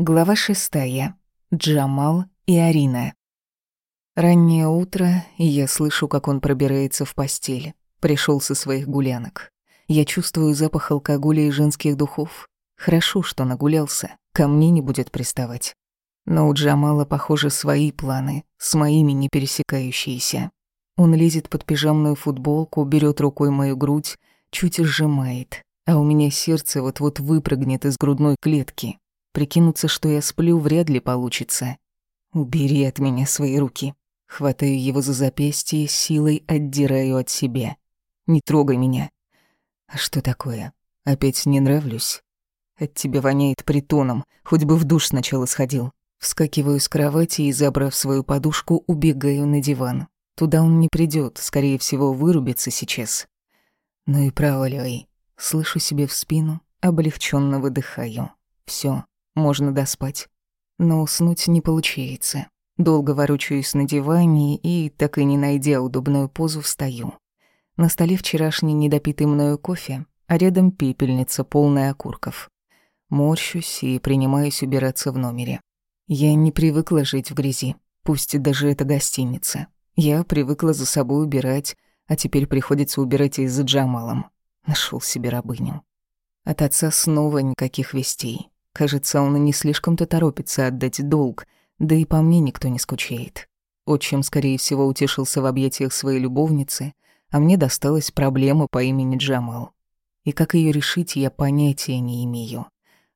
Глава шестая. Джамал и Арина. Раннее утро, и я слышу, как он пробирается в постель. Пришел со своих гулянок. Я чувствую запах алкоголя и женских духов. Хорошо, что нагулялся, ко мне не будет приставать. Но у Джамала, похоже, свои планы, с моими не пересекающиеся. Он лезет под пижамную футболку, берет рукой мою грудь, чуть сжимает, а у меня сердце вот-вот выпрыгнет из грудной клетки. Прикинуться, что я сплю, вряд ли получится. Убери от меня свои руки. Хватаю его за запястье, силой отдираю от себя. Не трогай меня. А что такое? Опять не нравлюсь? От тебя воняет притоном, хоть бы в душ сначала сходил. Вскакиваю с кровати и, забрав свою подушку, убегаю на диван. Туда он не придет, скорее всего, вырубится сейчас. Ну и проваливай. Слышу себе в спину, облегченно выдыхаю. Все, можно доспать. Но уснуть не получается. Долго ворочаюсь на диване и, так и не найдя удобную позу, встаю. На столе вчерашний недопитый мною кофе, а рядом пепельница, полная окурков. Морщусь и принимаюсь убираться в номере. Я не привыкла жить в грязи, пусть даже это гостиница. Я привыкла за собой убирать, а теперь приходится убирать и за Джамалом. Нашел себе рабыню. От отца снова никаких вестей. Кажется, он и не слишком-то торопится отдать долг, да и по мне никто не скучает. Отчим, скорее всего, утешился в объятиях своей любовницы, а мне досталась проблема по имени Джамал. И как ее решить, я понятия не имею.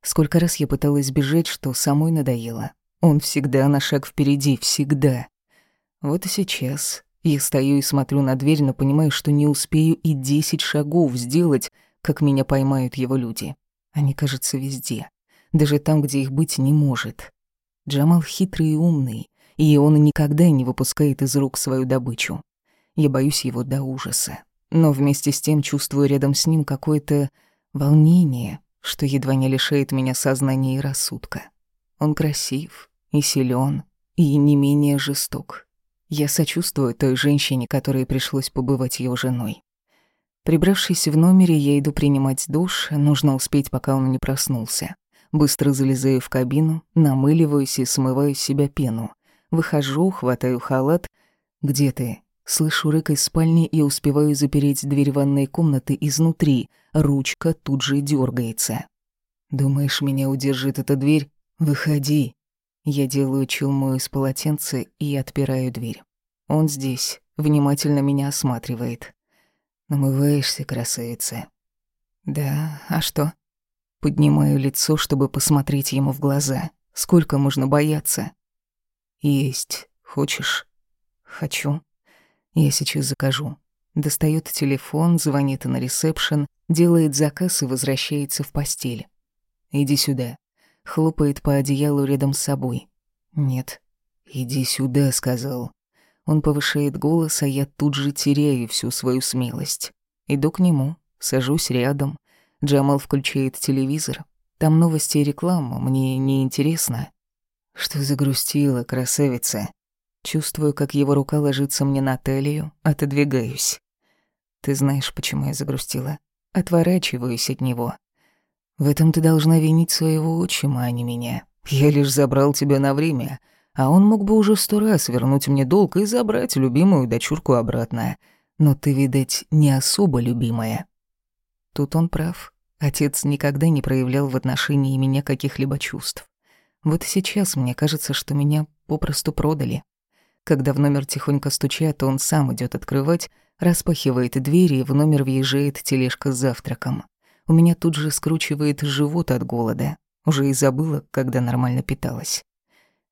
Сколько раз я пыталась бежать, что самой надоело. Он всегда на шаг впереди, всегда. Вот и сейчас я стою и смотрю на дверь, но понимаю, что не успею и десять шагов сделать, как меня поймают его люди. Они, кажется, везде даже там, где их быть не может. Джамал хитрый и умный, и он никогда не выпускает из рук свою добычу. Я боюсь его до ужаса, но вместе с тем чувствую рядом с ним какое-то волнение, что едва не лишает меня сознания и рассудка. Он красив и силен, и не менее жесток. Я сочувствую той женщине, которой пришлось побывать его женой. Прибравшись в номере, я иду принимать душ, нужно успеть, пока он не проснулся. Быстро залезаю в кабину, намыливаюсь и смываю с себя пену. Выхожу, хватаю халат. «Где ты?» Слышу рык из спальни и успеваю запереть дверь ванной комнаты изнутри. Ручка тут же дергается. «Думаешь, меня удержит эта дверь? Выходи!» Я делаю челму из полотенца и отпираю дверь. Он здесь, внимательно меня осматривает. «Намываешься, красавица?» «Да, а что?» Поднимаю лицо, чтобы посмотреть ему в глаза. Сколько можно бояться? Есть. Хочешь? Хочу. Я сейчас закажу. Достает телефон, звонит на ресепшн, делает заказ и возвращается в постель. Иди сюда. Хлопает по одеялу рядом с собой. Нет. Иди сюда, сказал. Он повышает голос, а я тут же теряю всю свою смелость. Иду к нему, сажусь рядом, Джамал включает телевизор. Там новости и реклама, мне не интересно. Что загрустила, красавица. Чувствую, как его рука ложится мне на талию, отодвигаюсь. Ты знаешь, почему я загрустила? Отворачиваюсь от него. В этом ты должна винить своего отчима, а не меня. Я лишь забрал тебя на время, а он мог бы уже сто раз вернуть мне долг и забрать любимую дочурку обратно. Но ты, видать, не особо любимая. Тут он прав. Отец никогда не проявлял в отношении меня каких-либо чувств. Вот сейчас мне кажется, что меня попросту продали. Когда в номер тихонько стучат, он сам идет открывать, распахивает двери, и в номер въезжает тележка с завтраком. У меня тут же скручивает живот от голода. Уже и забыла, когда нормально питалась.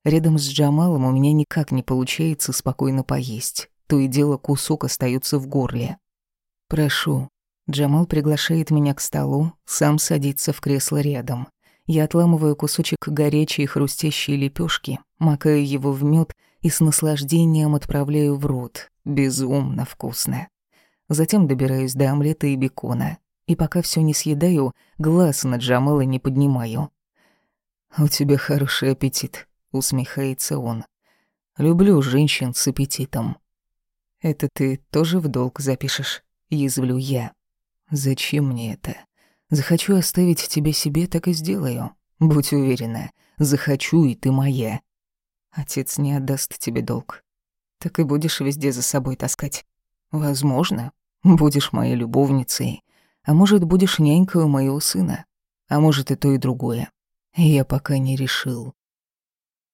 Рядом с Джамалом у меня никак не получается спокойно поесть. То и дело кусок остается в горле. «Прошу», Джамал приглашает меня к столу, сам садится в кресло рядом. Я отламываю кусочек горячей хрустящей лепешки, макаю его в мед и с наслаждением отправляю в рот. Безумно вкусно. Затем добираюсь до омлета и бекона. И пока все не съедаю, глаз на Джамала не поднимаю. «У тебя хороший аппетит», — усмехается он. «Люблю женщин с аппетитом». «Это ты тоже в долг запишешь?» — язвлю я. Зачем мне это? Захочу оставить тебя себе, так и сделаю. Будь уверена, захочу, и ты моя. Отец не отдаст тебе долг. Так и будешь везде за собой таскать. Возможно, будешь моей любовницей, а может, будешь нянькой у моего сына, а может, и то, и другое. Я пока не решил.